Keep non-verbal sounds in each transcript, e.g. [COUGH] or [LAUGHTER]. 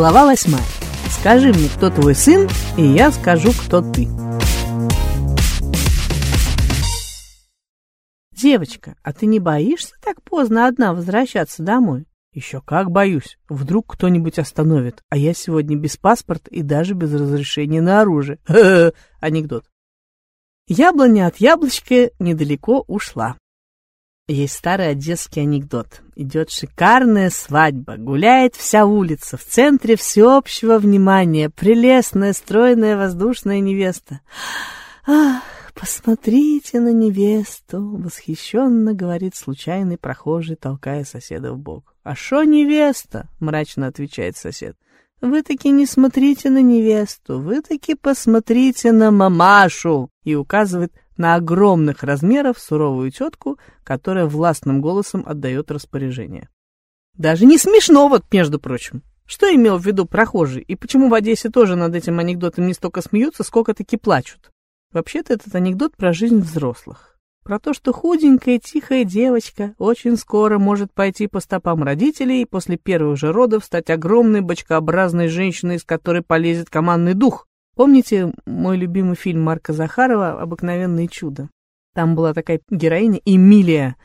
Глава восьмая. Скажи мне, кто твой сын, и я скажу, кто ты. Девочка, а ты не боишься так поздно одна возвращаться домой? Еще как боюсь. Вдруг кто-нибудь остановит, а я сегодня без паспорта и даже без разрешения на оружие. [LAUGHS] Анекдот. Яблоня от яблочка недалеко ушла. Есть старый одесский анекдот. Идет шикарная свадьба, гуляет вся улица, в центре всеобщего внимания, прелестная, стройная, воздушная невеста. Ах, посмотрите на невесту, восхищенно говорит случайный прохожий, толкая соседа в бок. А шо невеста? мрачно отвечает сосед. Вы таки не смотрите на невесту, вы таки посмотрите на мамашу, и указывает на огромных размеров суровую тетку, которая властным голосом отдает распоряжение. Даже не смешно, вот, между прочим. Что имел в виду прохожий, и почему в Одессе тоже над этим анекдотом не столько смеются, сколько таки плачут? Вообще-то этот анекдот про жизнь взрослых. Про то, что худенькая, тихая девочка очень скоро может пойти по стопам родителей и после первых же родов стать огромной бочкообразной женщиной, из которой полезет командный дух. Помните мой любимый фильм Марка Захарова «Обыкновенное чудо»? Там была такая героиня Эмилия.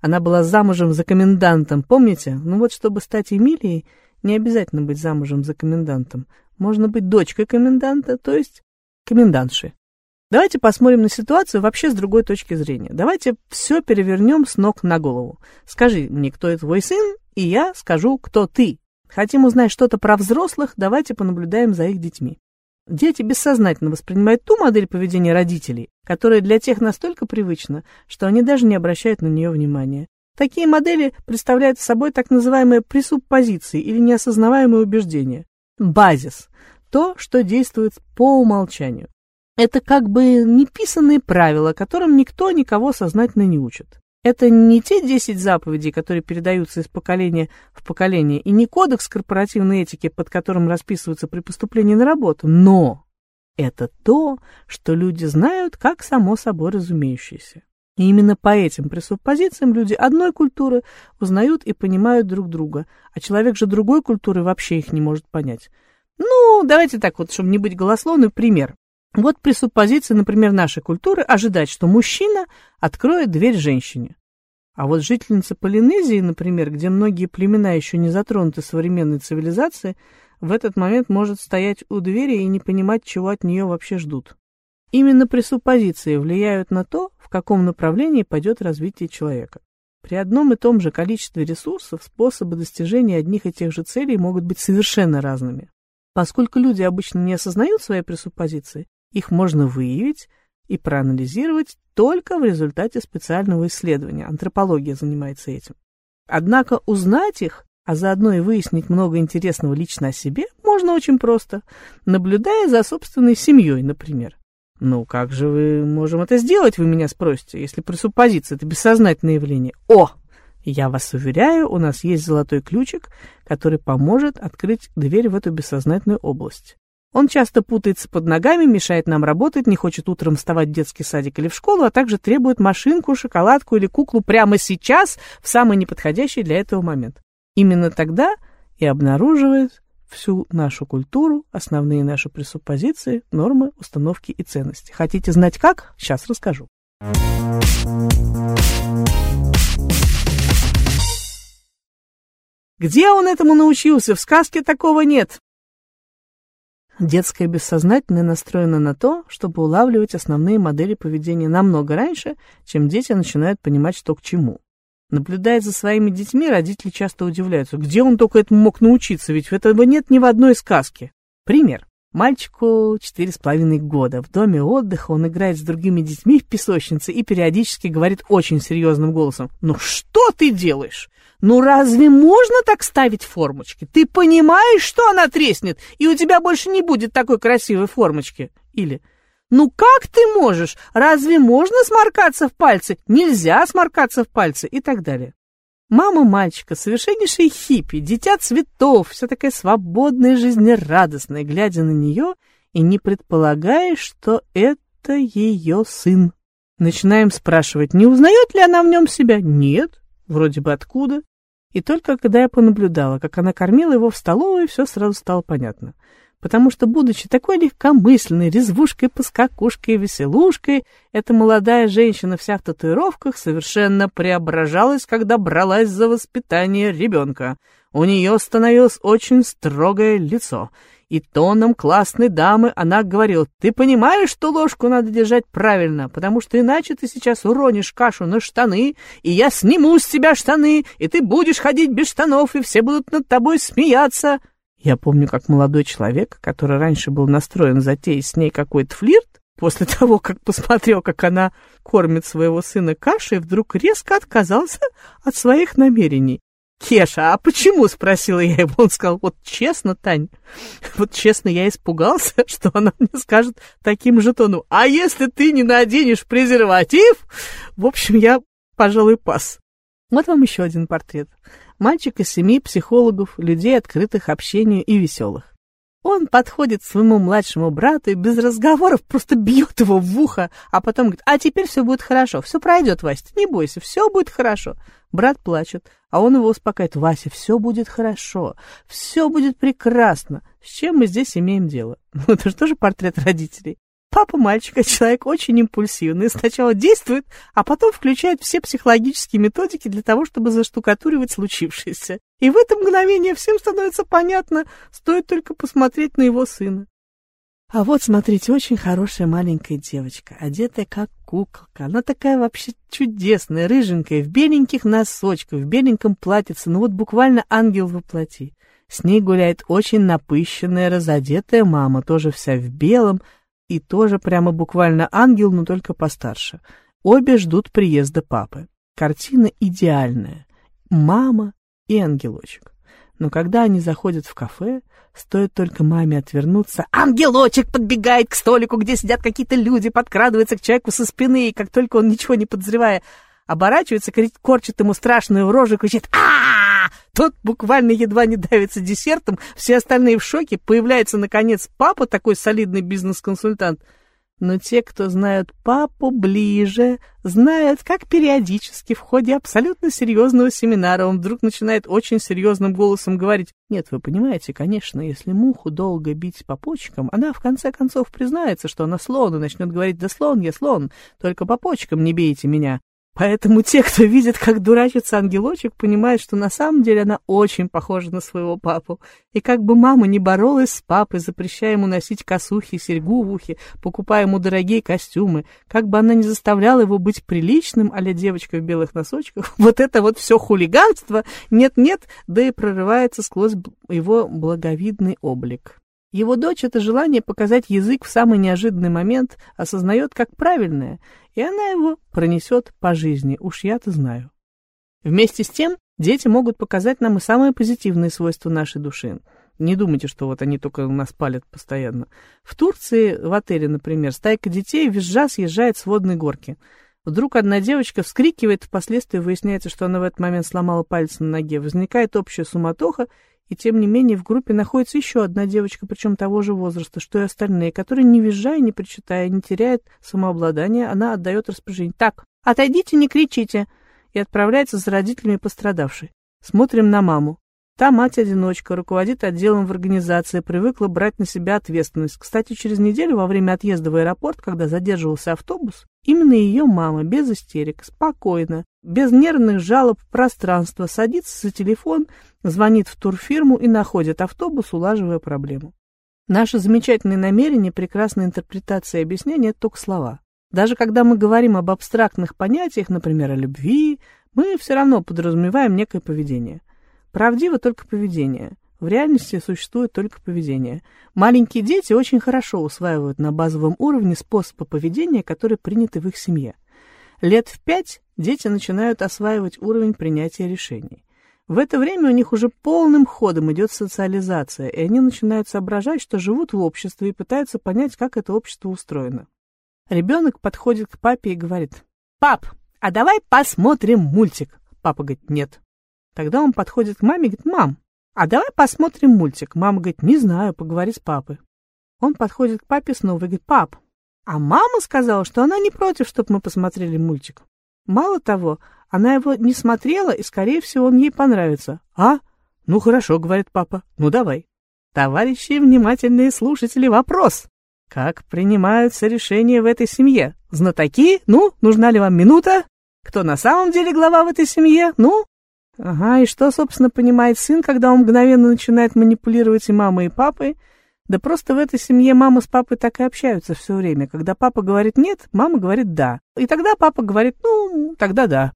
Она была замужем за комендантом, помните? Ну вот, чтобы стать Эмилией, не обязательно быть замужем за комендантом. Можно быть дочкой коменданта, то есть комендантшей. Давайте посмотрим на ситуацию вообще с другой точки зрения. Давайте все перевернем с ног на голову. Скажи мне, кто твой сын, и я скажу, кто ты. Хотим узнать что-то про взрослых, давайте понаблюдаем за их детьми. Дети бессознательно воспринимают ту модель поведения родителей, которая для тех настолько привычна, что они даже не обращают на нее внимания. Такие модели представляют собой так называемые пресуппозиции или неосознаваемые убеждения. Базис – то, что действует по умолчанию. Это как бы неписанные правила, которым никто никого сознательно не учит. Это не те 10 заповедей, которые передаются из поколения в поколение, и не кодекс корпоративной этики, под которым расписываются при поступлении на работу, но это то, что люди знают как само собой разумеющееся. И именно по этим пресуппозициям люди одной культуры узнают и понимают друг друга, а человек же другой культуры вообще их не может понять. Ну, давайте так вот, чтобы не быть голословным, пример. Вот пресуппозиция, например, нашей культуры ожидать, что мужчина откроет дверь женщине. А вот жительница Полинезии, например, где многие племена еще не затронуты современной цивилизацией, в этот момент может стоять у двери и не понимать, чего от нее вообще ждут. Именно пресуппозиции влияют на то, в каком направлении пойдет развитие человека. При одном и том же количестве ресурсов способы достижения одних и тех же целей могут быть совершенно разными. Поскольку люди обычно не осознают свои пресуппозиции, их можно выявить и проанализировать только в результате специального исследования. Антропология занимается этим. Однако узнать их, а заодно и выяснить много интересного лично о себе, можно очень просто, наблюдая за собственной семьей, например. Ну, как же мы можем это сделать, вы меня спросите, если пресуппозиция – это бессознательное явление? О! Я вас уверяю, у нас есть золотой ключик, который поможет открыть дверь в эту бессознательную область. Он часто путается под ногами, мешает нам работать, не хочет утром вставать в детский садик или в школу, а также требует машинку, шоколадку или куклу прямо сейчас, в самый неподходящий для этого момент. Именно тогда и обнаруживает всю нашу культуру, основные наши пресуппозиции, нормы, установки и ценности. Хотите знать как? Сейчас расскажу. Где он этому научился? В сказке такого нет. Детское бессознательное настроено на то, чтобы улавливать основные модели поведения намного раньше, чем дети начинают понимать, что к чему. Наблюдая за своими детьми, родители часто удивляются, где он только этому мог научиться, ведь этого нет ни в одной сказке. Пример. Мальчику четыре с половиной года. В доме отдыха он играет с другими детьми в песочнице и периодически говорит очень серьезным голосом. «Ну что ты делаешь? Ну разве можно так ставить формочки? Ты понимаешь, что она треснет, и у тебя больше не будет такой красивой формочки?» Или «Ну как ты можешь? Разве можно сморкаться в пальцы? Нельзя сморкаться в пальцы» и так далее. Мама мальчика, совершеннейшая хиппи, дитя цветов, вся такая свободная, жизнерадостная, глядя на нее и не предполагая, что это ее сын. Начинаем спрашивать, не узнает ли она в нем себя? Нет, вроде бы откуда. И только когда я понаблюдала, как она кормила его в столовой, все сразу стало понятно. Потому что, будучи такой легкомысленной, резвушкой-поскакушкой и веселушкой, эта молодая женщина вся в татуировках совершенно преображалась, когда бралась за воспитание ребенка. У нее становилось очень строгое лицо — и тоном классной дамы она говорила, «Ты понимаешь, что ложку надо держать правильно, потому что иначе ты сейчас уронишь кашу на штаны, и я сниму с тебя штаны, и ты будешь ходить без штанов, и все будут над тобой смеяться». Я помню, как молодой человек, который раньше был настроен затеять с ней какой-то флирт, после того, как посмотрел, как она кормит своего сына кашей, вдруг резко отказался от своих намерений. «Кеша, а почему?» — спросила я его. Он сказал, вот честно, Тань, вот честно, я испугался, [LAUGHS] что она мне скажет таким же тоном. А если ты не наденешь презерватив? В общем, я, пожалуй, пас. Вот вам еще один портрет. Мальчик из семи психологов, людей, открытых общению и веселых. Он подходит к своему младшему брату и без разговоров просто бьет его в ухо, а потом говорит, а теперь все будет хорошо, все пройдет, Вася, не бойся, все будет хорошо. Брат плачет, а он его успокаивает, Вася, все будет хорошо, все будет прекрасно. С чем мы здесь имеем дело? [LAUGHS] Это же тоже портрет родителей. Папа мальчика, человек очень импульсивный, сначала действует, а потом включает все психологические методики для того, чтобы заштукатуривать случившееся. И в это мгновение всем становится понятно, стоит только посмотреть на его сына. А вот, смотрите, очень хорошая маленькая девочка, одетая как куколка. Она такая вообще чудесная, рыженькая, в беленьких носочках, в беленьком платьице, ну вот буквально ангел воплоти. С ней гуляет очень напыщенная, разодетая мама, тоже вся в белом, и тоже прямо буквально ангел, но только постарше. Обе ждут приезда папы. Картина идеальная. Мама и ангелочек. Но когда они заходят в кафе, стоит только маме отвернуться, ангелочек подбегает к столику, где сидят какие-то люди, подкрадывается к человеку со спины, и как только он, ничего не подозревая, оборачивается, корчит ему страшную рожу, кричит а Тот буквально едва не давится десертом, все остальные в шоке, появляется, наконец, папа, такой солидный бизнес-консультант — но те, кто знают папу ближе, знают, как периодически в ходе абсолютно серьезного семинара он вдруг начинает очень серьезным голосом говорить, «Нет, вы понимаете, конечно, если муху долго бить по почкам, она в конце концов признается, что она слон, и начнет говорить, да слон я слон, только по почкам не бейте меня». Поэтому те, кто видит, как дурачится ангелочек, понимают, что на самом деле она очень похожа на своего папу. И как бы мама не боролась с папой, запрещая ему носить косухи, серьгу в ухе, покупая ему дорогие костюмы, как бы она не заставляла его быть приличным, а девочка в белых носочках, [LAUGHS] вот это вот все хулиганство, нет-нет, да и прорывается сквозь его благовидный облик. Его дочь это желание показать язык в самый неожиданный момент осознает как правильное, и она его пронесет по жизни, уж я-то знаю. Вместе с тем, дети могут показать нам и самые позитивные свойства нашей души. Не думайте, что вот они только нас палят постоянно. В Турции, в отеле, например, стайка детей визжа съезжает с водной горки. Вдруг одна девочка вскрикивает, впоследствии выясняется, что она в этот момент сломала палец на ноге. Возникает общая суматоха, и тем не менее в группе находится еще одна девочка, причем того же возраста, что и остальные, которые, не визжая, не причитая, не теряет самообладания, она отдает распоряжение. «Так, отойдите, не кричите!» и отправляется за родителями пострадавшей. Смотрим на маму. Та мать-одиночка, руководит отделом в организации, привыкла брать на себя ответственность. Кстати, через неделю во время отъезда в аэропорт, когда задерживался автобус, именно ее мама, без истерик, спокойно, без нервных жалоб в пространство, садится за телефон, звонит в турфирму и находит автобус, улаживая проблему. Наши замечательные намерения, прекрасная интерпретация и объяснение – это только слова. Даже когда мы говорим об абстрактных понятиях, например, о любви, мы все равно подразумеваем некое поведение – Правдиво только поведение. В реальности существует только поведение. Маленькие дети очень хорошо усваивают на базовом уровне способы поведения, которые приняты в их семье. Лет в пять дети начинают осваивать уровень принятия решений. В это время у них уже полным ходом идет социализация, и они начинают соображать, что живут в обществе и пытаются понять, как это общество устроено. Ребенок подходит к папе и говорит, «Пап, а давай посмотрим мультик». Папа говорит, «Нет». Тогда он подходит к маме и говорит, «Мам, а давай посмотрим мультик». Мама говорит, «Не знаю, поговори с папой». Он подходит к папе снова и говорит, «Пап, а мама сказала, что она не против, чтобы мы посмотрели мультик». Мало того, Она его не смотрела, и, скорее всего, он ей понравится. А? Ну, хорошо, говорит папа. Ну, давай. Товарищи, внимательные слушатели, вопрос. Как принимаются решения в этой семье? Знатоки? Ну, нужна ли вам минута? Кто на самом деле глава в этой семье? Ну? Ага, и что, собственно, понимает сын, когда он мгновенно начинает манипулировать и мамой, и папой? Да просто в этой семье мама с папой так и общаются все время. Когда папа говорит «нет», мама говорит «да». И тогда папа говорит «ну, тогда да».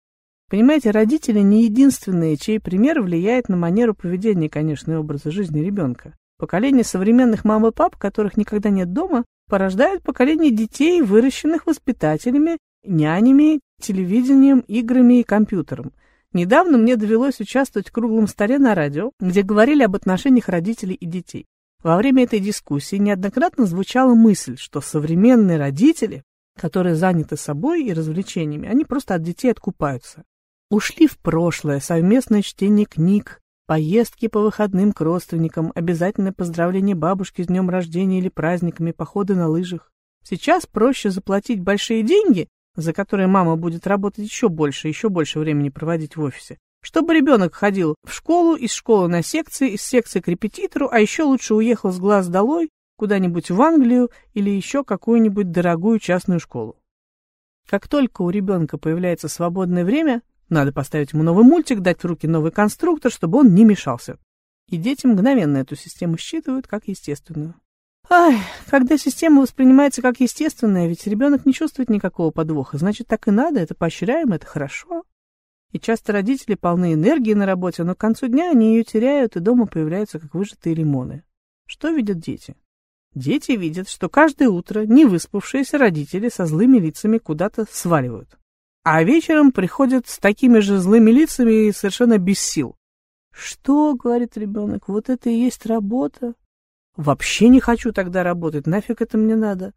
Понимаете, родители не единственные, чей пример влияет на манеру поведения, конечно, и образа жизни ребенка. Поколение современных мам и пап, которых никогда нет дома, порождает поколение детей, выращенных воспитателями, нянями, телевидением, играми и компьютером. Недавно мне довелось участвовать в круглом столе на радио, где говорили об отношениях родителей и детей. Во время этой дискуссии неоднократно звучала мысль, что современные родители, которые заняты собой и развлечениями, они просто от детей откупаются. Ушли в прошлое совместное чтение книг, поездки по выходным к родственникам, обязательное поздравление бабушки с днем рождения или праздниками, походы на лыжах. Сейчас проще заплатить большие деньги, за которые мама будет работать еще больше, еще больше времени проводить в офисе, чтобы ребенок ходил в школу, из школы на секции, из секции к репетитору, а еще лучше уехал с глаз долой куда-нибудь в Англию или еще какую-нибудь дорогую частную школу. Как только у ребенка появляется свободное время, надо поставить ему новый мультик, дать в руки новый конструктор, чтобы он не мешался. И дети мгновенно эту систему считывают как естественную. Ай, когда система воспринимается как естественная, ведь ребенок не чувствует никакого подвоха, значит, так и надо, это поощряем, это хорошо. И часто родители полны энергии на работе, но к концу дня они ее теряют, и дома появляются как выжатые лимоны. Что видят дети? Дети видят, что каждое утро невыспавшиеся родители со злыми лицами куда-то сваливают. А вечером приходят с такими же злыми лицами и совершенно без сил. «Что?» — говорит ребенок, — «вот это и есть работа». «Вообще не хочу тогда работать, нафиг это мне надо?»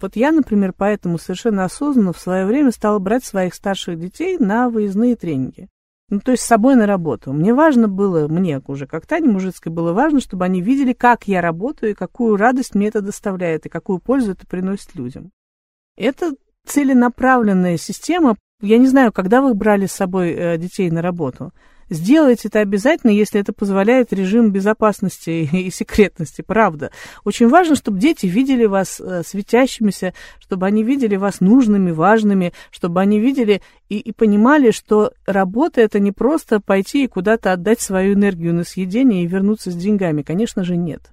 Вот я, например, поэтому совершенно осознанно в свое время стала брать своих старших детей на выездные тренинги. Ну, то есть с собой на работу. Мне важно было, мне уже как Тане Мужицкой было важно, чтобы они видели, как я работаю, и какую радость мне это доставляет, и какую пользу это приносит людям. Это целенаправленная система. Я не знаю, когда вы брали с собой э, детей на работу. Сделайте это обязательно, если это позволяет режим безопасности [LAUGHS] и секретности, правда. Очень важно, чтобы дети видели вас э, светящимися, чтобы они видели вас нужными, важными, чтобы они видели и, и понимали, что работа это не просто пойти и куда-то отдать свою энергию на съедение и вернуться с деньгами. Конечно же, нет.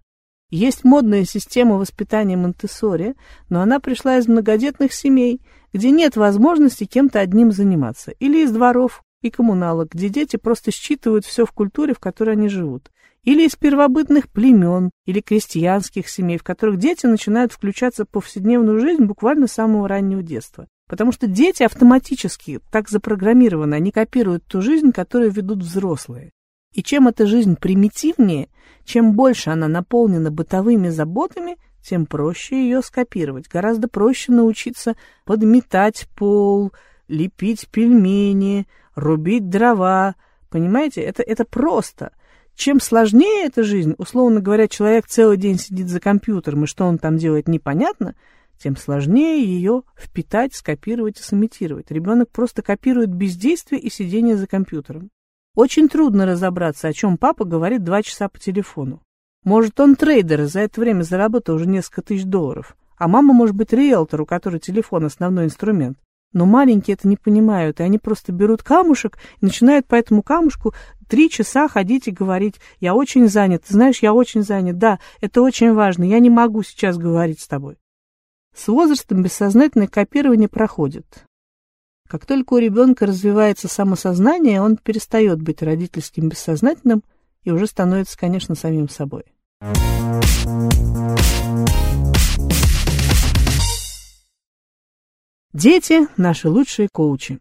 Есть модная система воспитания Монтессори, но она пришла из многодетных семей, где нет возможности кем-то одним заниматься, или из дворов, и коммуналок, где дети просто считывают все в культуре, в которой они живут. Или из первобытных племен, или крестьянских семей, в которых дети начинают включаться в повседневную жизнь буквально с самого раннего детства. Потому что дети автоматически так запрограммированы, они копируют ту жизнь, которую ведут взрослые. И чем эта жизнь примитивнее, чем больше она наполнена бытовыми заботами, тем проще ее скопировать. Гораздо проще научиться подметать пол, лепить пельмени, рубить дрова. Понимаете, это, это просто. Чем сложнее эта жизнь, условно говоря, человек целый день сидит за компьютером, и что он там делает, непонятно, тем сложнее ее впитать, скопировать и сымитировать. Ребенок просто копирует бездействие и сидение за компьютером. Очень трудно разобраться, о чем папа говорит два часа по телефону. Может, он трейдер, и за это время заработал уже несколько тысяч долларов. А мама может быть риэлтор, у которой телефон основной инструмент. Но маленькие это не понимают, и они просто берут камушек и начинают по этому камушку три часа ходить и говорить, я очень занят, знаешь, я очень занят, да, это очень важно, я не могу сейчас говорить с тобой. С возрастом бессознательное копирование проходит. Как только у ребенка развивается самосознание, он перестает быть родительским бессознательным и уже становится, конечно, самим собой. Дети – наши лучшие коучи.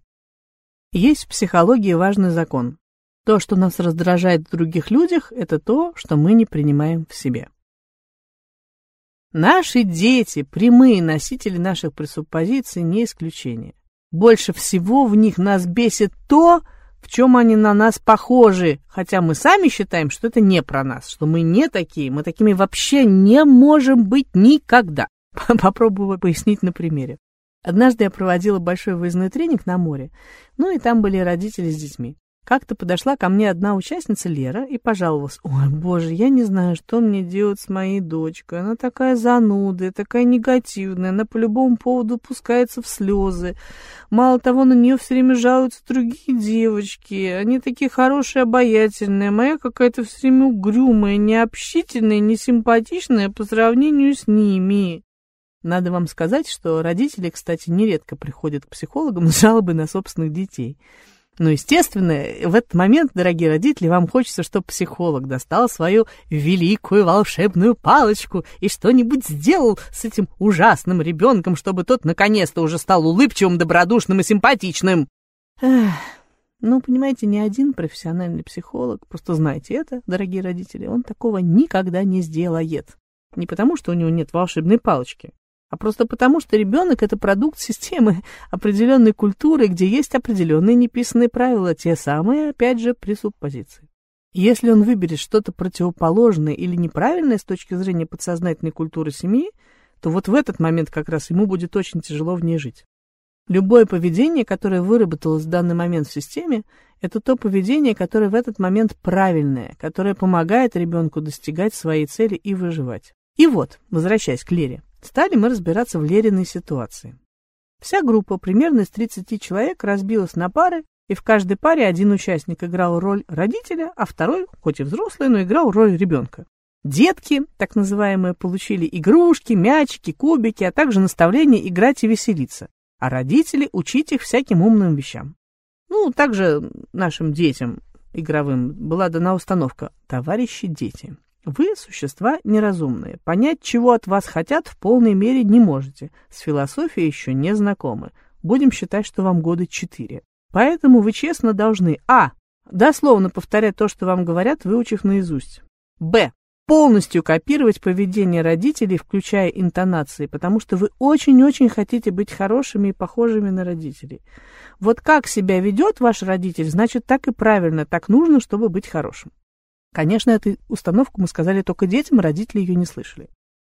Есть в психологии важный закон. То, что нас раздражает в других людях, это то, что мы не принимаем в себе. Наши дети, прямые носители наших пресуппозиций, не исключение. Больше всего в них нас бесит то, в чем они на нас похожи, хотя мы сами считаем, что это не про нас, что мы не такие, мы такими вообще не можем быть никогда. [LAUGHS] Попробую пояснить на примере. Однажды я проводила большой выездной тренинг на море, ну и там были родители с детьми. Как-то подошла ко мне одна участница Лера и пожаловалась. «Ой, боже, я не знаю, что мне делать с моей дочкой. Она такая зануда, такая негативная, она по любому поводу пускается в слезы. Мало того, на нее все время жалуются другие девочки. Они такие хорошие, обаятельные. Моя какая-то все время угрюмая, необщительная, несимпатичная по сравнению с ними». Надо вам сказать, что родители, кстати, нередко приходят к психологам с жалобой на собственных детей – но, естественно, в этот момент, дорогие родители, вам хочется, чтобы психолог достал свою великую волшебную палочку и что-нибудь сделал с этим ужасным ребенком, чтобы тот наконец-то уже стал улыбчивым, добродушным и симпатичным. Эх, ну, понимаете, ни один профессиональный психолог, просто знайте это, дорогие родители, он такого никогда не сделает. Не потому, что у него нет волшебной палочки, а просто потому, что ребенок — это продукт системы определенной культуры, где есть определенные неписанные правила, те самые, опять же, пресуппозиции. Если он выберет что-то противоположное или неправильное с точки зрения подсознательной культуры семьи, то вот в этот момент как раз ему будет очень тяжело в ней жить. Любое поведение, которое выработалось в данный момент в системе, это то поведение, которое в этот момент правильное, которое помогает ребенку достигать своей цели и выживать. И вот, возвращаясь к Лере, Стали мы разбираться в Лериной ситуации. Вся группа, примерно из 30 человек, разбилась на пары, и в каждой паре один участник играл роль родителя, а второй, хоть и взрослый, но играл роль ребенка. Детки, так называемые, получили игрушки, мячики, кубики, а также наставление играть и веселиться, а родители учить их всяким умным вещам. Ну, также нашим детям игровым была дана установка «Товарищи дети». Вы существа неразумные. Понять, чего от вас хотят, в полной мере не можете. С философией еще не знакомы. Будем считать, что вам годы четыре. Поэтому вы честно должны а. Дословно повторять то, что вам говорят, выучив наизусть. б. Полностью копировать поведение родителей, включая интонации, потому что вы очень-очень хотите быть хорошими и похожими на родителей. Вот как себя ведет ваш родитель, значит, так и правильно, так нужно, чтобы быть хорошим. Конечно, эту установку мы сказали только детям, родители ее не слышали.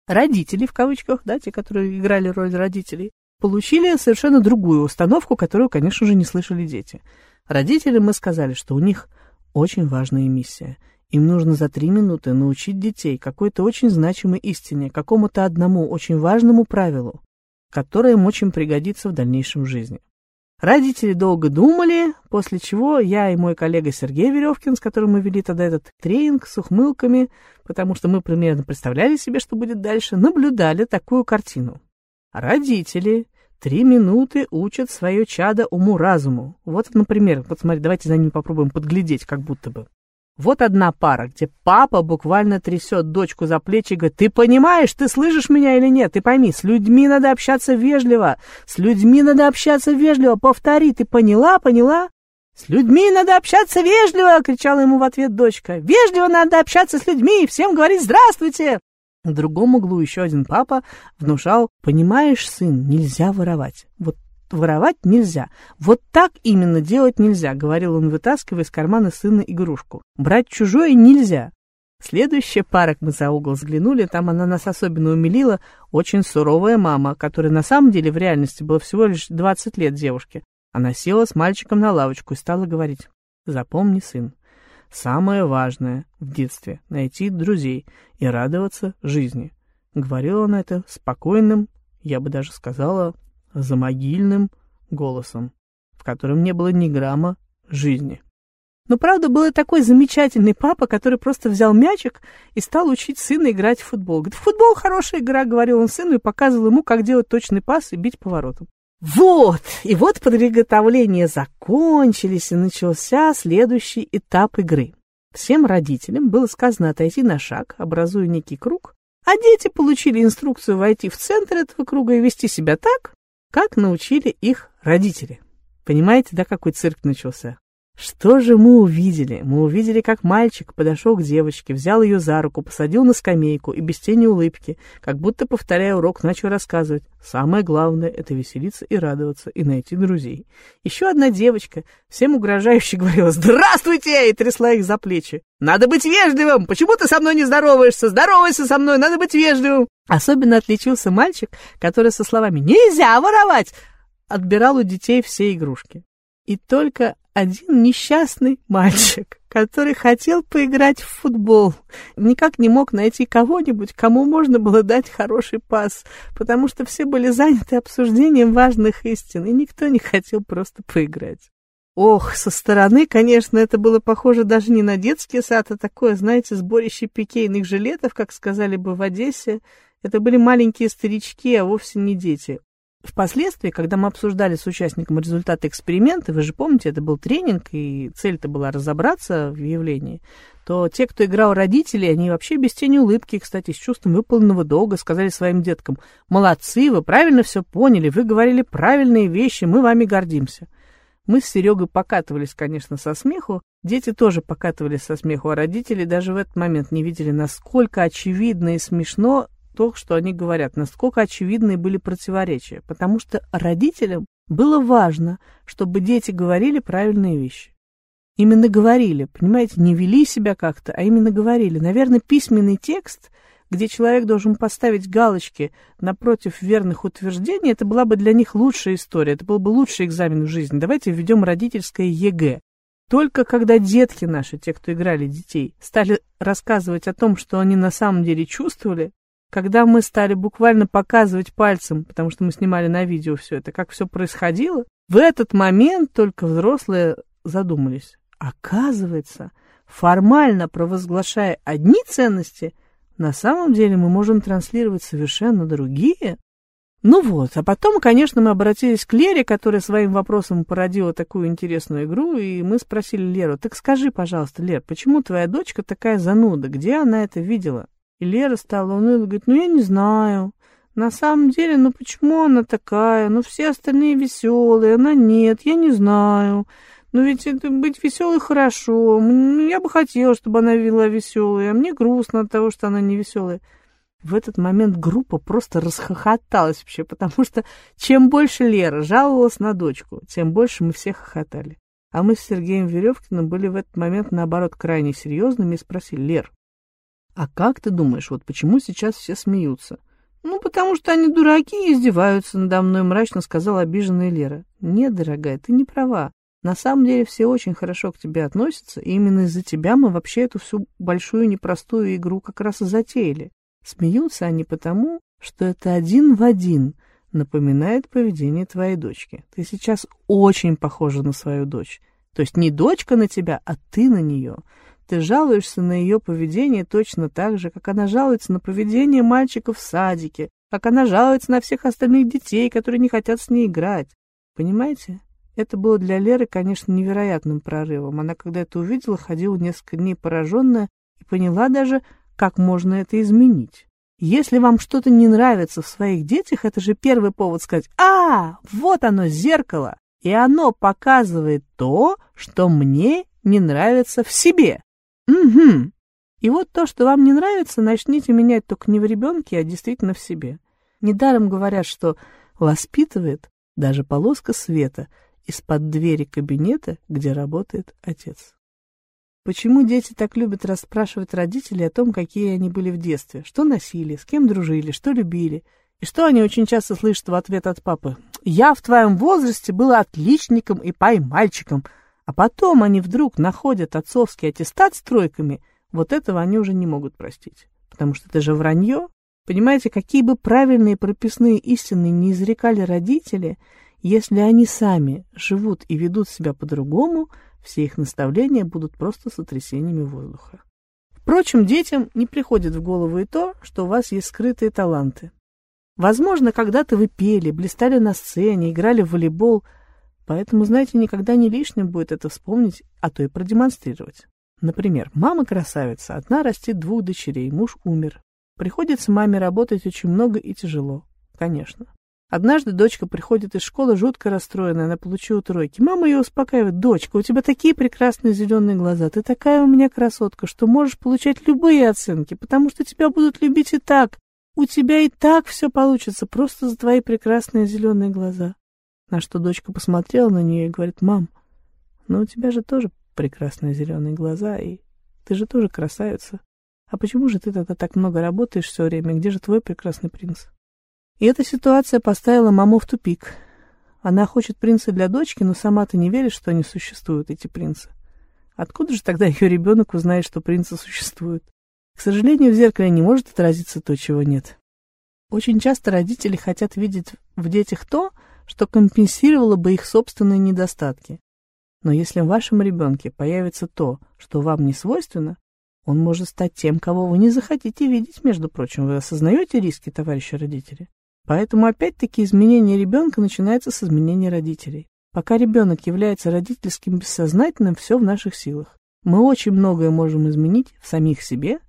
Родители, в кавычках, да, те, которые играли роль родителей, получили совершенно другую установку, которую, конечно же, не слышали дети. Родителям мы сказали, что у них очень важная миссия. Им нужно за три минуты научить детей какой-то очень значимой истине, какому-то одному очень важному правилу, которое им очень пригодится в дальнейшем жизни. Родители долго думали, после чего я и мой коллега Сергей Веревкин, с которым мы вели тогда этот тренинг с ухмылками, потому что мы примерно представляли себе, что будет дальше, наблюдали такую картину. Родители три минуты учат свое чадо уму-разуму. Вот, например, вот смотри, давайте за ними попробуем подглядеть, как будто бы. Вот одна пара, где папа буквально трясет дочку за плечи и говорит, ты понимаешь, ты слышишь меня или нет? Ты пойми, с людьми надо общаться вежливо, с людьми надо общаться вежливо, повтори, ты поняла, поняла? «С людьми надо общаться вежливо!» — кричала ему в ответ дочка. «Вежливо надо общаться с людьми, всем говорить «здравствуйте!» В другом углу еще один папа внушал, «Понимаешь, сын, нельзя воровать. Вот воровать нельзя. Вот так именно делать нельзя, говорил он, вытаскивая из кармана сына игрушку. Брать чужое нельзя. Следующая пара, мы за угол взглянули, там она нас особенно умилила, очень суровая мама, которая на самом деле в реальности была всего лишь 20 лет девушке. Она села с мальчиком на лавочку и стала говорить, запомни, сын, самое важное в детстве — найти друзей и радоваться жизни. Говорила она это спокойным, я бы даже сказала, за могильным голосом, в котором не было ни грамма жизни. Но правда был такой замечательный папа, который просто взял мячик и стал учить сына играть в футбол. Говорит, футбол хорошая игра, говорил он сыну и показывал ему, как делать точный пас и бить поворотом. Вот, и вот приготовления закончились, и начался следующий этап игры. Всем родителям было сказано отойти на шаг, образуя некий круг, а дети получили инструкцию войти в центр этого круга и вести себя так, как научили их родители. Понимаете, да, какой цирк начался? Что же мы увидели? Мы увидели, как мальчик подошел к девочке, взял ее за руку, посадил на скамейку и без тени улыбки, как будто, повторяя урок, начал рассказывать. Самое главное — это веселиться и радоваться, и найти друзей. Еще одна девочка, всем угрожающе [LAUGHS] говорила «Здравствуйте!» и трясла их за плечи. «Надо быть вежливым! Почему ты со мной не здороваешься? Здоровайся со мной! Надо быть вежливым!» Особенно отличился мальчик, который со словами «Нельзя воровать!» отбирал у детей все игрушки. И только один несчастный мальчик, который хотел поиграть в футбол, никак не мог найти кого-нибудь, кому можно было дать хороший пас, потому что все были заняты обсуждением важных истин, и никто не хотел просто поиграть. Ох, со стороны, конечно, это было похоже даже не на детский сад, а такое, знаете, сборище пикейных жилетов, как сказали бы в Одессе. Это были маленькие старички, а вовсе не дети. Впоследствии, когда мы обсуждали с участником результаты эксперимента, вы же помните, это был тренинг, и цель-то была разобраться в явлении, то те, кто играл родителей, они вообще без тени улыбки, кстати, с чувством выполненного долга, сказали своим деткам, «Молодцы, вы правильно все поняли, вы говорили правильные вещи, мы вами гордимся». Мы с Серегой покатывались, конечно, со смеху, дети тоже покатывались со смеху, а родители даже в этот момент не видели, насколько очевидно и смешно то, что они говорят, насколько очевидны были противоречия, потому что родителям было важно, чтобы дети говорили правильные вещи. Именно говорили, понимаете, не вели себя как-то, а именно говорили. Наверное, письменный текст, где человек должен поставить галочки напротив верных утверждений, это была бы для них лучшая история, это был бы лучший экзамен в жизни. Давайте введем родительское ЕГЭ. Только когда детки наши, те, кто играли детей, стали рассказывать о том, что они на самом деле чувствовали, когда мы стали буквально показывать пальцем, потому что мы снимали на видео все это, как все происходило, в этот момент только взрослые задумались. Оказывается, формально провозглашая одни ценности, на самом деле мы можем транслировать совершенно другие. Ну вот, а потом, конечно, мы обратились к Лере, которая своим вопросом породила такую интересную игру, и мы спросили Леру, так скажи, пожалуйста, Лер, почему твоя дочка такая зануда, где она это видела? И Лера стала уныло, говорит, ну я не знаю. На самом деле, ну почему она такая? Ну все остальные веселые, она нет, я не знаю. Ну ведь это быть веселой хорошо. Ну, я бы хотела, чтобы она вела веселые, а мне грустно от того, что она не веселая. В этот момент группа просто расхохоталась вообще, потому что чем больше Лера жаловалась на дочку, тем больше мы все хохотали. А мы с Сергеем Веревкиным были в этот момент, наоборот, крайне серьезными и спросили, Лер, а как ты думаешь, вот почему сейчас все смеются? Ну, потому что они дураки и издеваются надо мной, мрачно сказала обиженная Лера. Нет, дорогая, ты не права. На самом деле все очень хорошо к тебе относятся, и именно из-за тебя мы вообще эту всю большую непростую игру как раз и затеяли. Смеются они потому, что это один в один напоминает поведение твоей дочки. Ты сейчас очень похожа на свою дочь. То есть не дочка на тебя, а ты на нее. Ты жалуешься на ее поведение точно так же, как она жалуется на поведение мальчиков в садике, как она жалуется на всех остальных детей, которые не хотят с ней играть. Понимаете? Это было для Леры, конечно, невероятным прорывом. Она, когда это увидела, ходила несколько дней пораженная и поняла даже, как можно это изменить. Если вам что-то не нравится в своих детях, это же первый повод сказать «А, вот оно, зеркало!» И оно показывает то, что мне не нравится в себе. Угу. И вот то, что вам не нравится, начните менять только не в ребенке, а действительно в себе. Недаром говорят, что воспитывает даже полоска света из-под двери кабинета, где работает отец. Почему дети так любят расспрашивать родителей о том, какие они были в детстве, что носили, с кем дружили, что любили, и что они очень часто слышат в ответ от папы? «Я в твоем возрасте был отличником и пай-мальчиком», а потом они вдруг находят отцовский аттестат с тройками, вот этого они уже не могут простить. Потому что это же вранье. Понимаете, какие бы правильные прописные истины не изрекали родители, если они сами живут и ведут себя по-другому, все их наставления будут просто сотрясениями воздуха. Впрочем, детям не приходит в голову и то, что у вас есть скрытые таланты. Возможно, когда-то вы пели, блистали на сцене, играли в волейбол – Поэтому, знаете, никогда не лишним будет это вспомнить, а то и продемонстрировать. Например, мама красавица, одна растит двух дочерей, муж умер. Приходится маме работать очень много и тяжело, конечно. Однажды дочка приходит из школы жутко расстроенная, она получила тройки. Мама ее успокаивает. «Дочка, у тебя такие прекрасные зеленые глаза, ты такая у меня красотка, что можешь получать любые оценки, потому что тебя будут любить и так. У тебя и так все получится, просто за твои прекрасные зеленые глаза». На что дочка посмотрела на нее и говорит, «Мам, но у тебя же тоже прекрасные зеленые глаза, и ты же тоже красавица. А почему же ты тогда так много работаешь все время? Где же твой прекрасный принц?» И эта ситуация поставила маму в тупик. Она хочет принца для дочки, но сама-то не верит, что они существуют, эти принцы. Откуда же тогда ее ребенок узнает, что принцы существуют? К сожалению, в зеркале не может отразиться то, чего нет. Очень часто родители хотят видеть в детях то, что компенсировало бы их собственные недостатки. Но если в вашем ребенке появится то, что вам не свойственно, он может стать тем, кого вы не захотите видеть, между прочим. Вы осознаете риски, товарищи родители? Поэтому опять-таки изменение ребенка начинается с изменения родителей. Пока ребенок является родительским бессознательным, все в наших силах. Мы очень многое можем изменить в самих себе,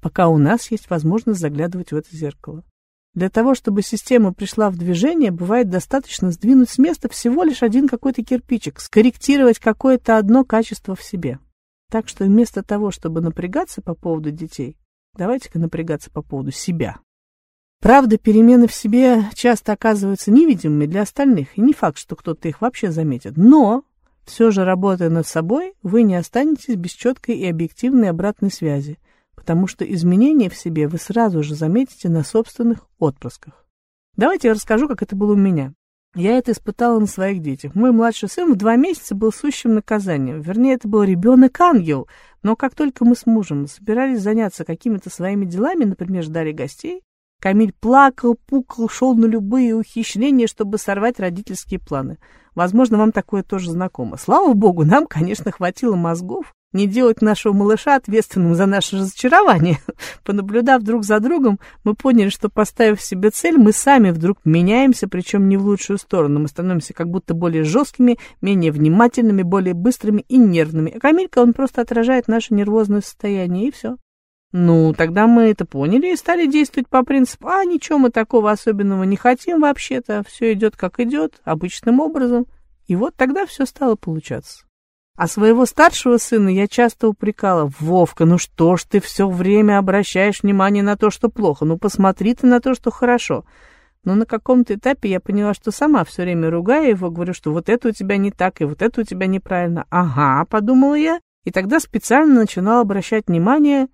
пока у нас есть возможность заглядывать в это зеркало. Для того, чтобы система пришла в движение, бывает достаточно сдвинуть с места всего лишь один какой-то кирпичик, скорректировать какое-то одно качество в себе. Так что вместо того, чтобы напрягаться по поводу детей, давайте-ка напрягаться по поводу себя. Правда, перемены в себе часто оказываются невидимыми для остальных, и не факт, что кто-то их вообще заметит. Но, все же работая над собой, вы не останетесь без четкой и объективной обратной связи, потому что изменения в себе вы сразу же заметите на собственных отпрысках. Давайте я расскажу, как это было у меня. Я это испытала на своих детях. Мой младший сын в два месяца был сущим наказанием. Вернее, это был ребенок-ангел. Но как только мы с мужем собирались заняться какими-то своими делами, например, ждали гостей, Камиль плакал, пукал, шел на любые ухищрения, чтобы сорвать родительские планы. Возможно, вам такое тоже знакомо. Слава богу, нам, конечно, хватило мозгов не делать нашего малыша ответственным за наше разочарование. [LAUGHS] Понаблюдав друг за другом, мы поняли, что, поставив себе цель, мы сами вдруг меняемся, причем не в лучшую сторону. Мы становимся как будто более жесткими, менее внимательными, более быстрыми и нервными. А Камилька, он просто отражает наше нервозное состояние, и все. Ну, тогда мы это поняли и стали действовать по принципу, а ничего мы такого особенного не хотим вообще-то, все идет как идет, обычным образом. И вот тогда все стало получаться. А своего старшего сына я часто упрекала. «Вовка, ну что ж ты все время обращаешь внимание на то, что плохо? Ну посмотри ты на то, что хорошо». Но на каком-то этапе я поняла, что сама все время ругаю его, говорю, что вот это у тебя не так, и вот это у тебя неправильно. «Ага», — подумала я, и тогда специально начинала обращать внимание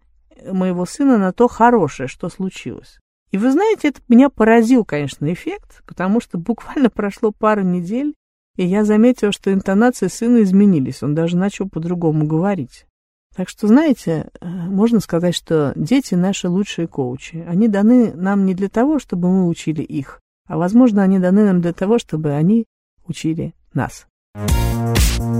моего сына на то хорошее, что случилось. И вы знаете, это меня поразил, конечно, эффект, потому что буквально [LAUGHS] прошло пару недель, и я заметила, что интонации сына изменились, он даже начал по-другому говорить. Так что, знаете, э, можно сказать, что дети наши лучшие коучи. Они даны нам не для того, чтобы мы учили их, а, возможно, они даны нам для того, чтобы они учили нас. Thank you.